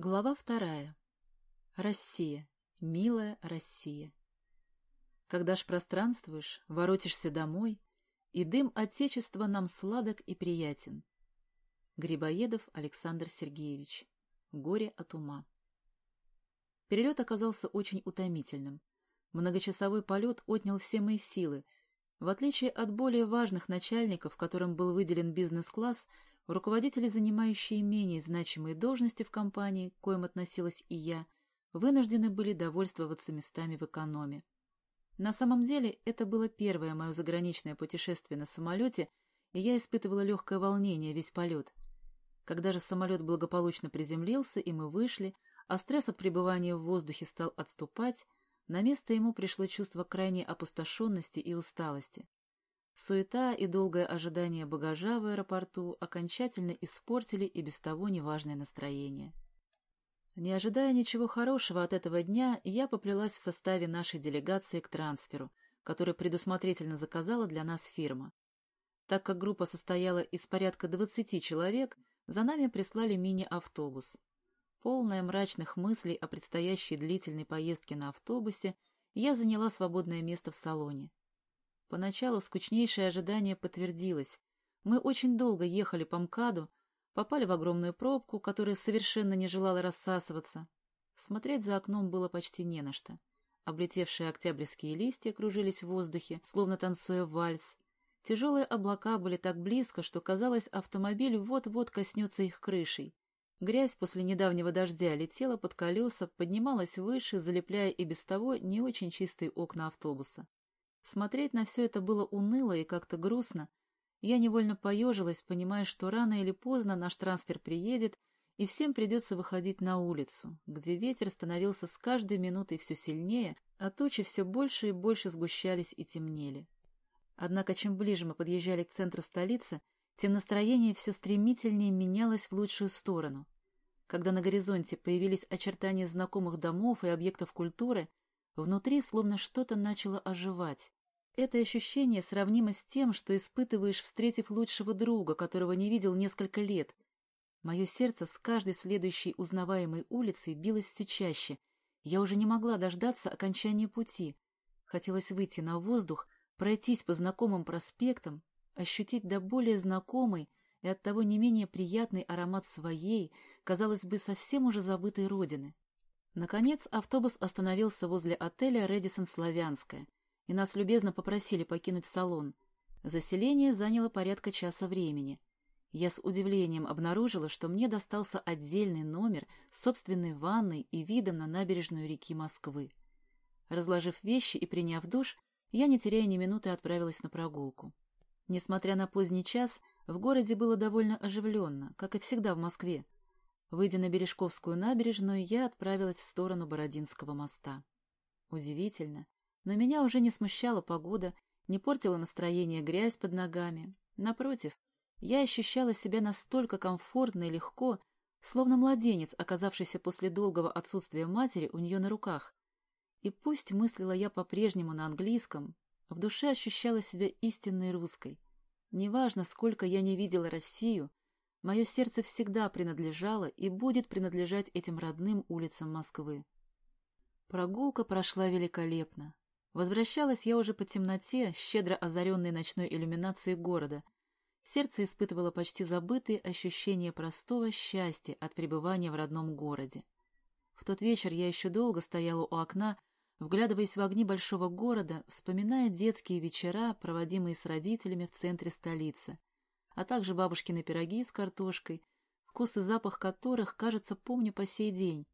Глава вторая. Россия. Милая Россия. Когда ж пространствуешь, воротишься домой, и дым Отечества нам сладок и приятен. Грибоедов Александр Сергеевич. Горе от ума. Перелет оказался очень утомительным. Многочасовой полет отнял все мои силы. В отличие от более важных начальников, которым был выделен бизнес-класс, Руководители, занимающие менее значимые должности в компании, к коим относилась и я, вынуждены были довольствоваться местами в экономе. На самом деле, это было первое мое заграничное путешествие на самолете, и я испытывала легкое волнение весь полет. Когда же самолет благополучно приземлился, и мы вышли, а стресс от пребывания в воздухе стал отступать, на место ему пришло чувство крайней опустошенности и усталости. Суета и долгое ожидание багажа в аэропорту окончательно испортили и без того неважное настроение. Не ожидая ничего хорошего от этого дня, я поплелась в составе нашей делегации к трансферу, который предусмотрительно заказала для нас фирма. Так как группа состояла из порядка 20 человек, за нами прислали мини-автобус. Полная мрачных мыслей о предстоящей длительной поездке на автобусе, я заняла свободное место в салоне. Поначалу скучнейшее ожидание подтвердилось. Мы очень долго ехали по МКАДу, попали в огромную пробку, которая совершенно не желала рассасываться. Смотреть за окном было почти не на что. Облетевшие октябрьские листья кружились в воздухе, словно танцуя вальс. Тяжелые облака были так близко, что, казалось, автомобиль вот-вот коснется их крышей. Грязь после недавнего дождя летела под колеса, поднималась выше, залепляя и без того не очень чистые окна автобуса. Смотреть на все это было уныло и как-то грустно. Я невольно поежилась, понимая, что рано или поздно наш трансфер приедет, и всем придется выходить на улицу, где ветер становился с каждой минутой все сильнее, а тучи все больше и больше сгущались и темнели. Однако чем ближе мы подъезжали к центру столицы, тем настроение все стремительнее менялось в лучшую сторону. Когда на горизонте появились очертания знакомых домов и объектов культуры, внутри словно что-то начало оживать. Это ощущение сравнимо с тем, что испытываешь, встретив лучшего друга, которого не видел несколько лет. Мое сердце с каждой следующей узнаваемой улицей билось все чаще. Я уже не могла дождаться окончания пути. Хотелось выйти на воздух, пройтись по знакомым проспектам, ощутить до более знакомый и оттого не менее приятный аромат своей, казалось бы, совсем уже забытой родины. Наконец автобус остановился возле отеля «Редисон Славянская», и нас любезно попросили покинуть салон. Заселение заняло порядка часа времени. Я с удивлением обнаружила, что мне достался отдельный номер с собственной ванной и видом на набережную реки Москвы. Разложив вещи и приняв душ, я, не теряя ни минуты, отправилась на прогулку. Несмотря на поздний час, в городе было довольно оживленно, как и всегда в Москве. Выйдя на Бережковскую набережную, я отправилась в сторону Бородинского моста. Удивительно, но меня уже не смущала погода, не портила настроение грязь под ногами. Напротив, я ощущала себя настолько комфортно и легко, словно младенец, оказавшийся после долгого отсутствия матери у нее на руках. И пусть мыслила я по-прежнему на английском, в душе ощущала себя истинной русской. Неважно, сколько я не видела Россию, мое сердце всегда принадлежало и будет принадлежать этим родным улицам Москвы. Прогулка прошла великолепно. Возвращалась я уже по темноте, щедро озаренной ночной иллюминацией города. Сердце испытывало почти забытые ощущения простого счастья от пребывания в родном городе. В тот вечер я еще долго стояла у окна, вглядываясь в огни большого города, вспоминая детские вечера, проводимые с родителями в центре столицы, а также бабушкины пироги с картошкой, вкус и запах которых, кажется, помню по сей день.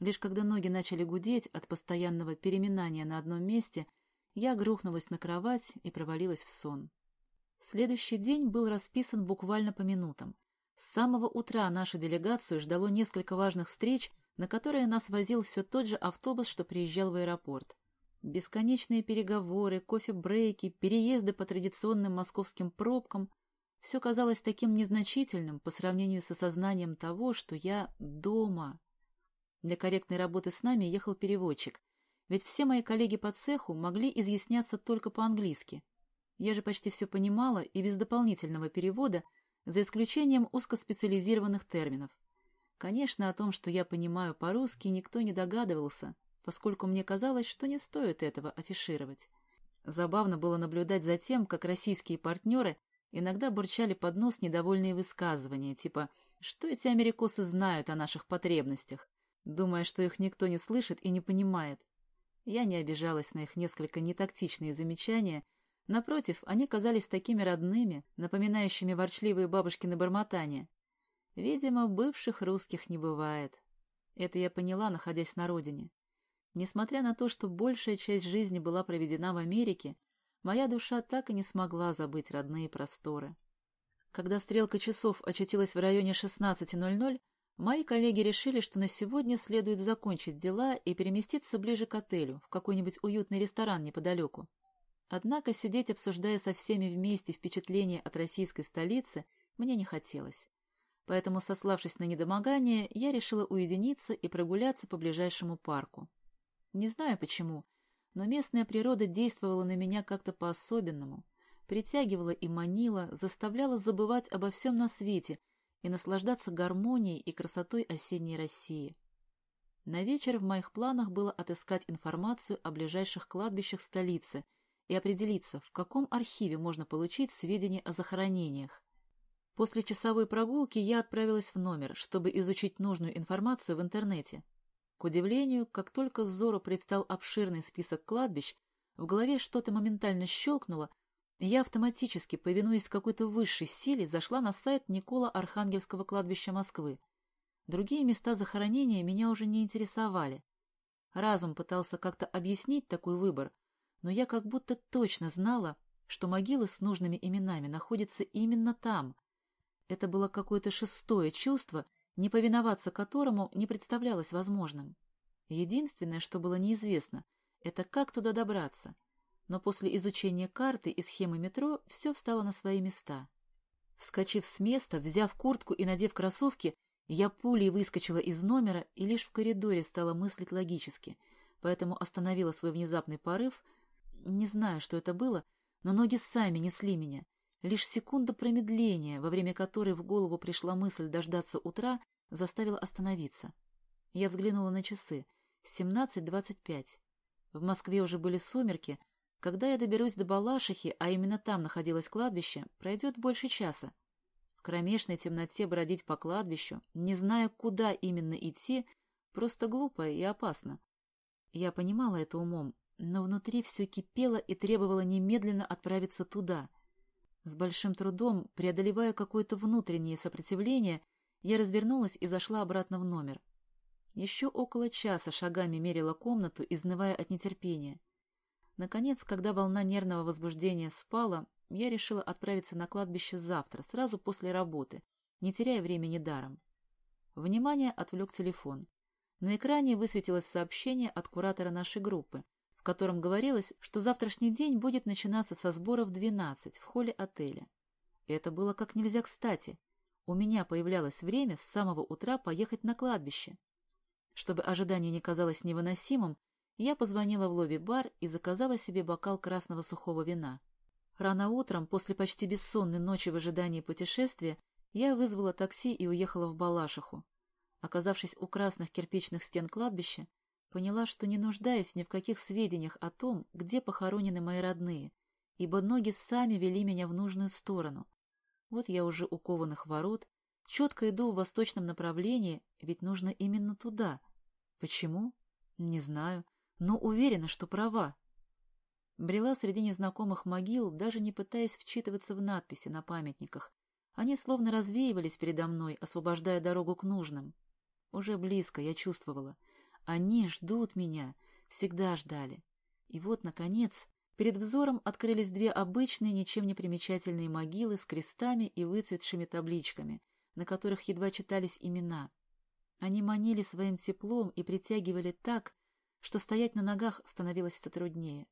Лишь когда ноги начали гудеть от постоянного переминания на одном месте, я грохнулась на кровать и провалилась в сон. Следующий день был расписан буквально по минутам. С самого утра нашу делегацию ждало несколько важных встреч, на которые нас возил все тот же автобус, что приезжал в аэропорт. Бесконечные переговоры, кофе-брейки, переезды по традиционным московским пробкам — все казалось таким незначительным по сравнению с осознанием того, что я дома. Для корректной работы с нами ехал переводчик, ведь все мои коллеги по цеху могли изъясняться только по-английски. Я же почти все понимала и без дополнительного перевода, за исключением узкоспециализированных терминов. Конечно, о том, что я понимаю по-русски, никто не догадывался, поскольку мне казалось, что не стоит этого афишировать. Забавно было наблюдать за тем, как российские партнеры иногда бурчали под нос недовольные высказывания, типа «Что эти америкосы знают о наших потребностях?», думая, что их никто не слышит и не понимает. Я не обижалась на их несколько нетактичные замечания, напротив, они казались такими родными, напоминающими ворчливые бабушкины бормотания. Видимо, бывших русских не бывает. Это я поняла, находясь на родине. Несмотря на то, что большая часть жизни была проведена в Америке, моя душа так и не смогла забыть родные просторы. Когда стрелка часов очутилась в районе 16.00, мои коллеги решили, что на сегодня следует закончить дела и переместиться ближе к отелю, в какой-нибудь уютный ресторан неподалеку. Однако сидеть, обсуждая со всеми вместе впечатления от российской столицы, мне не хотелось. Поэтому, сославшись на недомогание, я решила уединиться и прогуляться по ближайшему парку. Не знаю почему, но местная природа действовала на меня как-то по-особенному, притягивала и манила, заставляла забывать обо всем на свете и наслаждаться гармонией и красотой осенней России. На вечер в моих планах было отыскать информацию о ближайших кладбищах столицы и определиться, в каком архиве можно получить сведения о захоронениях. После часовой прогулки я отправилась в номер, чтобы изучить нужную информацию в интернете. К удивлению, как только взору предстал обширный список кладбищ, в голове что-то моментально щелкнуло, я автоматически, повинуясь какой-то высшей силе, зашла на сайт Никола Архангельского кладбища Москвы. Другие места захоронения меня уже не интересовали. Разум пытался как-то объяснить такой выбор, но я как будто точно знала, что могилы с нужными именами находятся именно там. Это было какое-то шестое чувство — не повиноваться которому не представлялось возможным. Единственное, что было неизвестно, это как туда добраться. Но после изучения карты и схемы метро все встало на свои места. Вскочив с места, взяв куртку и надев кроссовки, я пулей выскочила из номера и лишь в коридоре стала мыслить логически, поэтому остановила свой внезапный порыв. Не знаю, что это было, но ноги сами несли меня, Лишь секунда промедления, во время которой в голову пришла мысль дождаться утра, заставила остановиться. Я взглянула на часы. Семнадцать двадцать пять. В Москве уже были сумерки. Когда я доберусь до Балашихи, а именно там находилось кладбище, пройдет больше часа. В кромешной темноте бродить по кладбищу, не зная, куда именно идти, просто глупо и опасно. Я понимала это умом, но внутри все кипело и требовало немедленно отправиться туда — с большим трудом, преодолевая какое-то внутреннее сопротивление, я развернулась и зашла обратно в номер. Еще около часа шагами мерила комнату, изнывая от нетерпения. Наконец, когда волна нервного возбуждения спала, я решила отправиться на кладбище завтра, сразу после работы, не теряя времени даром. Внимание отвлек телефон. На экране высветилось сообщение от куратора нашей группы, в котором говорилось, что завтрашний день будет начинаться со сбора в 12 в холле отеля. Это было как нельзя кстати. У меня появлялось время с самого утра поехать на кладбище. Чтобы ожидание не казалось невыносимым, я позвонила в лобби-бар и заказала себе бокал красного сухого вина. Рано утром, после почти бессонной ночи в ожидании путешествия, я вызвала такси и уехала в Балашиху. Оказавшись у красных кирпичных стен кладбища, Поняла, что не нуждаюсь ни в каких сведениях о том, где похоронены мои родные, ибо ноги сами вели меня в нужную сторону. Вот я уже у кованых ворот, четко иду в восточном направлении, ведь нужно именно туда. Почему? Не знаю, но уверена, что права. Брела среди незнакомых могил, даже не пытаясь вчитываться в надписи на памятниках. Они словно развеивались передо мной, освобождая дорогу к нужным. Уже близко я чувствовала — они ждут меня, всегда ждали. И вот, наконец, перед взором открылись две обычные, ничем не примечательные могилы с крестами и выцветшими табличками, на которых едва читались имена. Они манили своим теплом и притягивали так, что стоять на ногах становилось все труднее.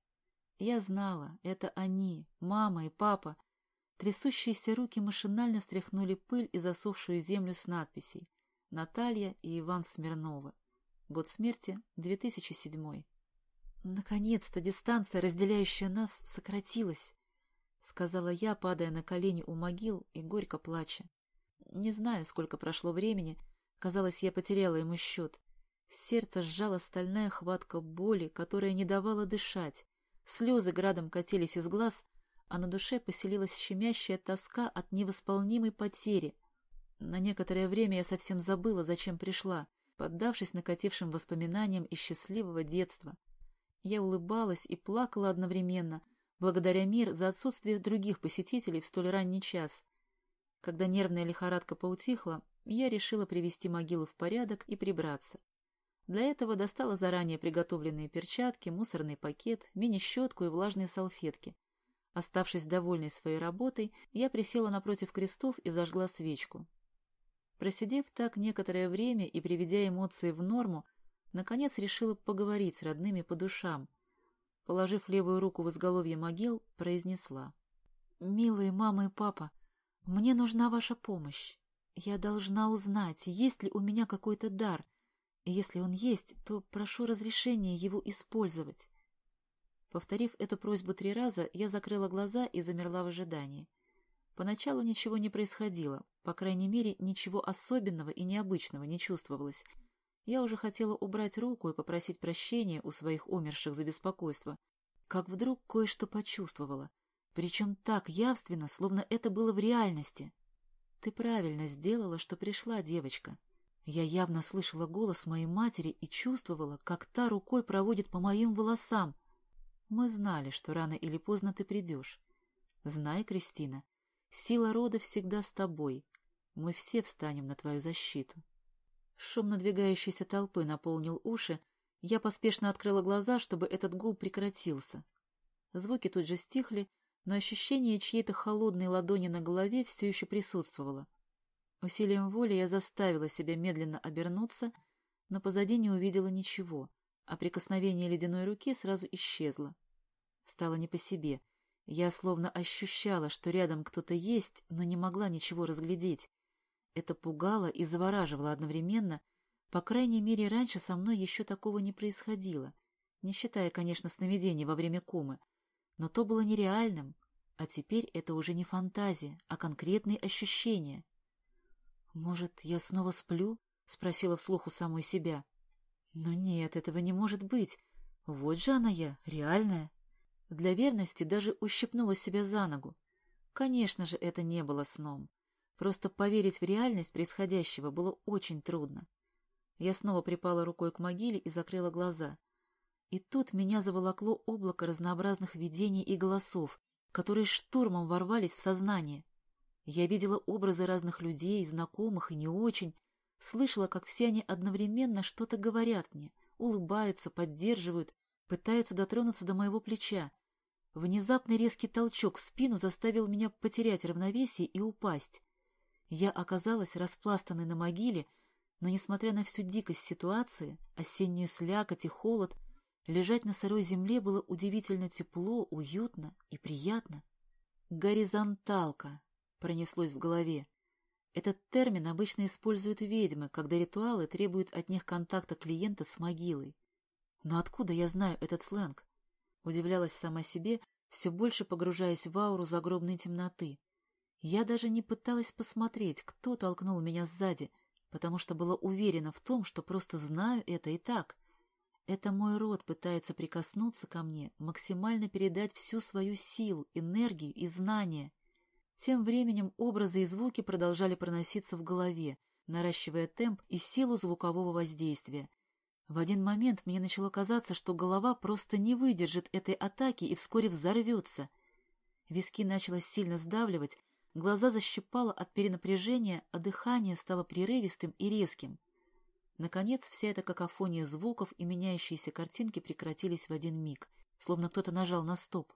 Я знала, это они, мама и папа. Трясущиеся руки машинально стряхнули пыль и засохшую землю с надписей «Наталья и Иван Смирновы». Год смерти — 2007. Наконец-то дистанция, разделяющая нас, сократилась, — сказала я, падая на колени у могил и горько плача. Не знаю, сколько прошло времени, Казалось, я потеряла ему счет. Сердце сжала стальная хватка боли, которая не давала дышать. Слезы градом катились из глаз, а на душе поселилась щемящая тоска от невосполнимой потери. На некоторое время я совсем забыла, зачем пришла, поддавшись накатившим воспоминаниям из счастливого детства. Я улыбалась и плакала одновременно, благодаря мир за отсутствие других посетителей в столь ранний час. Когда нервная лихорадка поутихла, я решила привести могилу в порядок и прибраться. Для этого достала заранее приготовленные перчатки, мусорный пакет, мини-щетку и влажные салфетки. Оставшись довольной своей работой, я присела напротив крестов и зажгла свечку. Просидев так некоторое время и приведя эмоции в норму, наконец решила поговорить с родными по душам. Положив левую руку в изголовье могил, произнесла. «Милые мама и папа, мне нужна ваша помощь. Я должна узнать, есть ли у меня какой-то дар, если он есть, то прошу разрешения его использовать». Повторив эту просьбу три раза, я закрыла глаза и замерла в ожидании. Поначалу ничего не происходило, по крайней мере, ничего особенного и необычного не чувствовалось. Я уже хотела убрать руку и попросить прощения у своих умерших за беспокойство, как вдруг кое-что почувствовала, причем так явственно, словно это было в реальности. Ты правильно сделала, что пришла, девочка. Я явно слышала голос моей матери и чувствовала, как та рукой проводит по моим волосам. Мы знали, что рано или поздно ты придешь. Знай, Кристина, Сила рода всегда с тобой. Мы все встанем на твою защиту. Шум надвигающейся толпы наполнил уши. Я поспешно открыла глаза, чтобы этот гул прекратился. Звуки тут же стихли, но ощущение чьей-то холодной ладони на голове все еще присутствовало. Усилием воли я заставила себя медленно обернуться, но позади не увидела ничего, а прикосновение ледяной руки сразу исчезло. Стало не по себе — я словно ощущала, что рядом кто-то есть, но не могла ничего разглядеть. Это пугало и завораживало одновременно. По крайней мере, раньше со мной еще такого не происходило, не считая, конечно, сновидений во время комы. Но то было нереальным, а теперь это уже не фантазия, а конкретные ощущения. «Может, я снова сплю?» — спросила вслух у самой себя. «Но нет, этого не может быть. Вот же она я, реальная». Для верности даже ущипнула себя за ногу. Конечно же, это не было сном. Просто поверить в реальность происходящего было очень трудно. Я снова припала рукой к могиле и закрыла глаза. И тут меня заволокло облако разнообразных видений и голосов, которые штурмом ворвались в сознание. Я видела образы разных людей, знакомых и не очень, слышала, как все они одновременно что-то говорят мне, улыбаются, поддерживают, пытаются дотронуться до моего плеча. Внезапный резкий толчок в спину заставил меня потерять равновесие и упасть. Я оказалась распластанной на могиле, но, несмотря на всю дикость ситуации, осеннюю слякоть и холод, лежать на сырой земле было удивительно тепло, уютно и приятно. «Горизонталка» пронеслось в голове. Этот термин обычно используют ведьмы, когда ритуалы требуют от них контакта клиента с могилой. Но откуда я знаю этот сленг? Удивлялась сама себе, все больше погружаясь в ауру загробной темноты. Я даже не пыталась посмотреть, кто толкнул меня сзади, потому что была уверена в том, что просто знаю это и так. Это мой род пытается прикоснуться ко мне, максимально передать всю свою силу, энергию и знания. Тем временем образы и звуки продолжали проноситься в голове, наращивая темп и силу звукового воздействия, в один момент мне начало казаться, что голова просто не выдержит этой атаки и вскоре взорвется. Виски начало сильно сдавливать, глаза защипало от перенапряжения, а дыхание стало прерывистым и резким. Наконец, вся эта какофония звуков и меняющиеся картинки прекратились в один миг, словно кто-то нажал на стоп.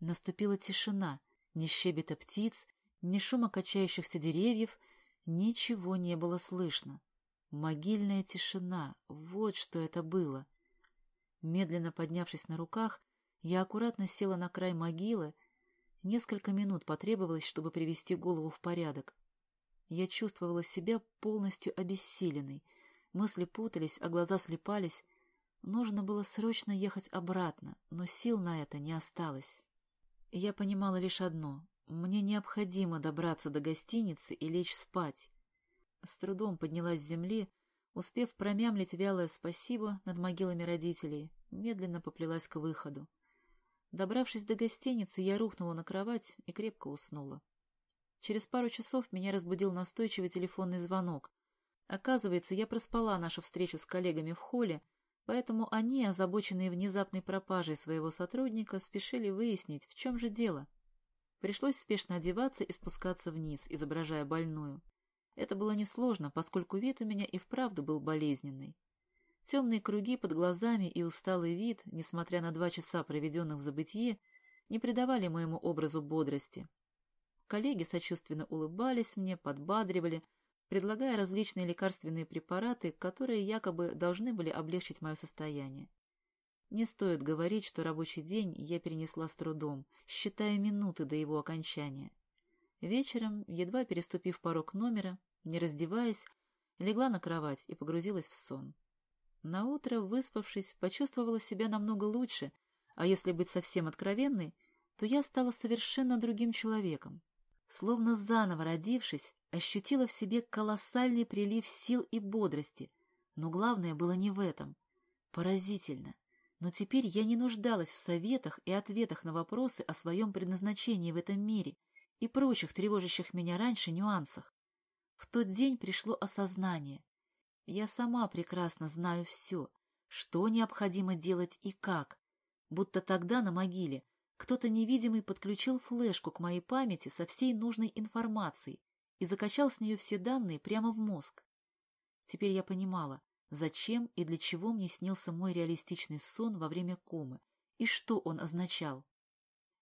Наступила тишина, ни щебета птиц, ни шума качающихся деревьев, ничего не было слышно. Могильная тишина, вот что это было. Медленно поднявшись на руках, я аккуратно села на край могилы. Несколько минут потребовалось, чтобы привести голову в порядок. Я чувствовала себя полностью обессиленной. Мысли путались, а глаза слепались. Нужно было срочно ехать обратно, но сил на это не осталось. Я понимала лишь одно — мне необходимо добраться до гостиницы и лечь спать. С трудом поднялась с земли, успев промямлить вялое спасибо над могилами родителей, медленно поплелась к выходу. Добравшись до гостиницы, я рухнула на кровать и крепко уснула. Через пару часов меня разбудил настойчивый телефонный звонок. Оказывается, я проспала нашу встречу с коллегами в холле, поэтому они, озабоченные внезапной пропажей своего сотрудника, спешили выяснить, в чем же дело. Пришлось спешно одеваться и спускаться вниз, изображая больную. Это было несложно, поскольку вид у меня и вправду был болезненный. Темные круги под глазами и усталый вид, несмотря на два часа, проведенных в забытье, не придавали моему образу бодрости. Коллеги сочувственно улыбались мне, подбадривали, предлагая различные лекарственные препараты, которые якобы должны были облегчить мое состояние. Не стоит говорить, что рабочий день я перенесла с трудом, считая минуты до его окончания. Вечером, едва переступив порог номера, не раздеваясь, легла на кровать и погрузилась в сон. Наутро, выспавшись, почувствовала себя намного лучше, а если быть совсем откровенной, то я стала совершенно другим человеком. Словно заново родившись, ощутила в себе колоссальный прилив сил и бодрости, но главное было не в этом. Поразительно. Но теперь я не нуждалась в советах и ответах на вопросы о своем предназначении в этом мире и прочих тревожащих меня раньше нюансах. В тот день пришло осознание. Я сама прекрасно знаю все, что необходимо делать и как, будто тогда на могиле кто-то невидимый подключил флешку к моей памяти со всей нужной информацией и закачал с нее все данные прямо в мозг. Теперь я понимала, зачем и для чего мне снился мой реалистичный сон во время комы и что он означал.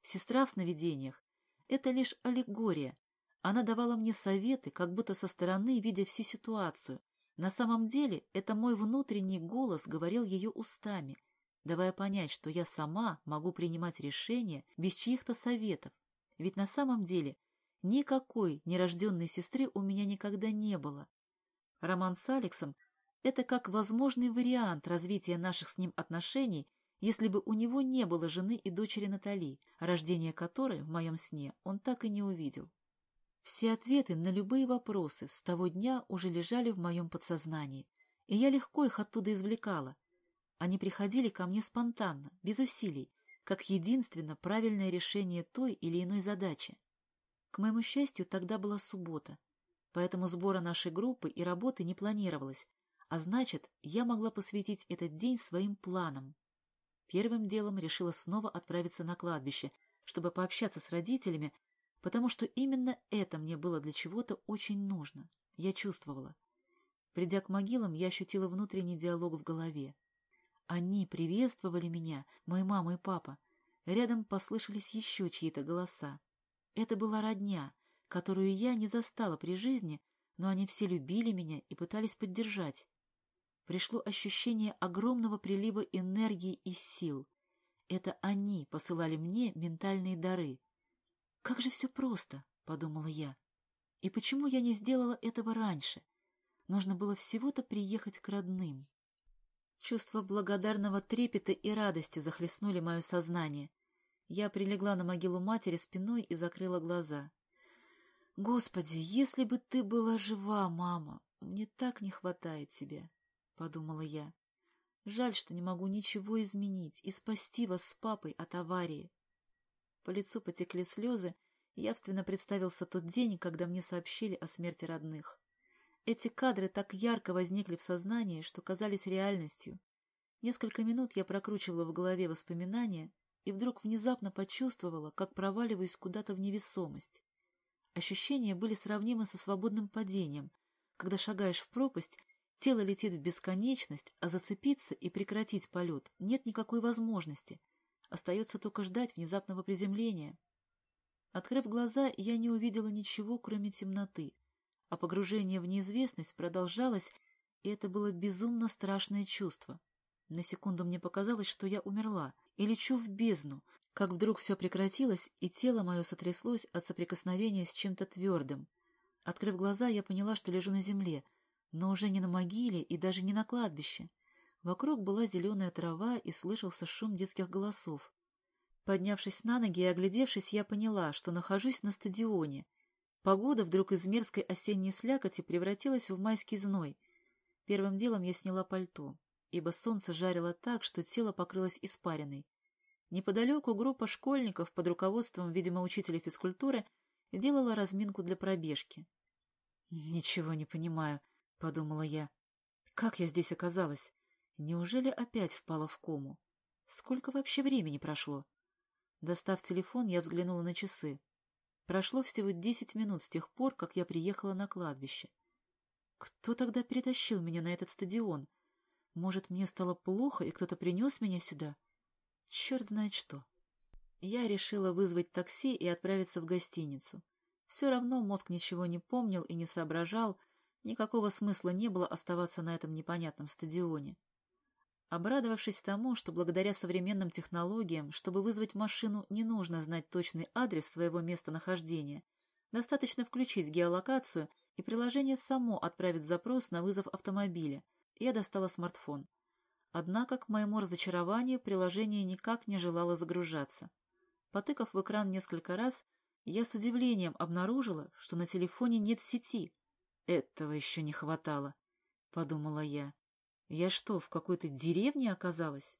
Сестра в сновидениях — это лишь аллегория. Она давала мне советы, как будто со стороны, видя всю ситуацию. На самом деле это мой внутренний голос говорил ее устами — давая понять, что я сама могу принимать решения без чьих-то советов. Ведь на самом деле никакой нерожденной сестры у меня никогда не было. Роман с Алексом — это как возможный вариант развития наших с ним отношений, если бы у него не было жены и дочери Натали, рождение которой в моем сне он так и не увидел. Все ответы на любые вопросы с того дня уже лежали в моем подсознании, и я легко их оттуда извлекала, они приходили ко мне спонтанно, без усилий, как единственно правильное решение той или иной задачи. К моему счастью, тогда была суббота, поэтому сбора нашей группы и работы не планировалось, а значит, я могла посвятить этот день своим планам. Первым делом решила снова отправиться на кладбище, чтобы пообщаться с родителями, потому что именно это мне было для чего-то очень нужно. Я чувствовала. Придя к могилам, я ощутила внутренний диалог в голове. Они приветствовали меня, моя мама и папа. Рядом послышались еще чьи-то голоса. Это была родня, которую я не застала при жизни, но они все любили меня и пытались поддержать. Пришло ощущение огромного прилива энергии и сил. Это они посылали мне ментальные дары. «Как же все просто!» — подумала я. «И почему я не сделала этого раньше? Нужно было всего-то приехать к родным». Чувства благодарного трепета и радости захлестнули мое сознание. Я прилегла на могилу матери спиной и закрыла глаза. «Господи, если бы ты была жива, мама! Мне так не хватает тебя!» — подумала я. «Жаль, что не могу ничего изменить и спасти вас с папой от аварии». По лицу потекли слезы, и явственно представился тот день, когда мне сообщили о смерти родных. Эти кадры так ярко возникли в сознании, что казались реальностью. Несколько минут я прокручивала в голове воспоминания и вдруг внезапно почувствовала, как проваливаюсь куда-то в невесомость. Ощущения были сравнимы со свободным падением. Когда шагаешь в пропасть, тело летит в бесконечность, а зацепиться и прекратить полет нет никакой возможности. Остается только ждать внезапного приземления. Открыв глаза, я не увидела ничего, кроме темноты а погружение в неизвестность продолжалось, и это было безумно страшное чувство. На секунду мне показалось, что я умерла и лечу в бездну, как вдруг все прекратилось, и тело мое сотряслось от соприкосновения с чем-то твердым. Открыв глаза, я поняла, что лежу на земле, но уже не на могиле и даже не на кладбище. Вокруг была зеленая трава и слышался шум детских голосов. Поднявшись на ноги и оглядевшись, я поняла, что нахожусь на стадионе — Погода вдруг из мерзкой осенней слякоти превратилась в майский зной. Первым делом я сняла пальто, ибо солнце жарило так, что тело покрылось испариной. Неподалеку группа школьников под руководством, видимо, учителя физкультуры делала разминку для пробежки. «Ничего не понимаю», — подумала я. «Как я здесь оказалась? Неужели опять впала в кому? Сколько вообще времени прошло?» Достав телефон, я взглянула на часы. Прошло всего десять минут с тех пор, как я приехала на кладбище. Кто тогда перетащил меня на этот стадион? Может, мне стало плохо, и кто-то принес меня сюда? Черт знает что. Я решила вызвать такси и отправиться в гостиницу. Все равно мозг ничего не помнил и не соображал, никакого смысла не было оставаться на этом непонятном стадионе. Обрадовавшись тому, что благодаря современным технологиям, чтобы вызвать машину, не нужно знать точный адрес своего местонахождения, достаточно включить геолокацию, и приложение само отправит запрос на вызов автомобиля, я достала смартфон. Однако, к моему разочарованию, приложение никак не желало загружаться. Потыкав в экран несколько раз, я с удивлением обнаружила, что на телефоне нет сети. Этого еще не хватало, — подумала я. Я что, в какой-то деревне оказалась?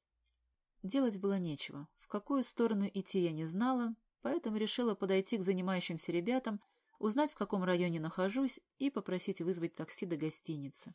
Делать было нечего. В какую сторону идти я не знала, поэтому решила подойти к занимающимся ребятам, узнать, в каком районе нахожусь, и попросить вызвать такси до гостиницы.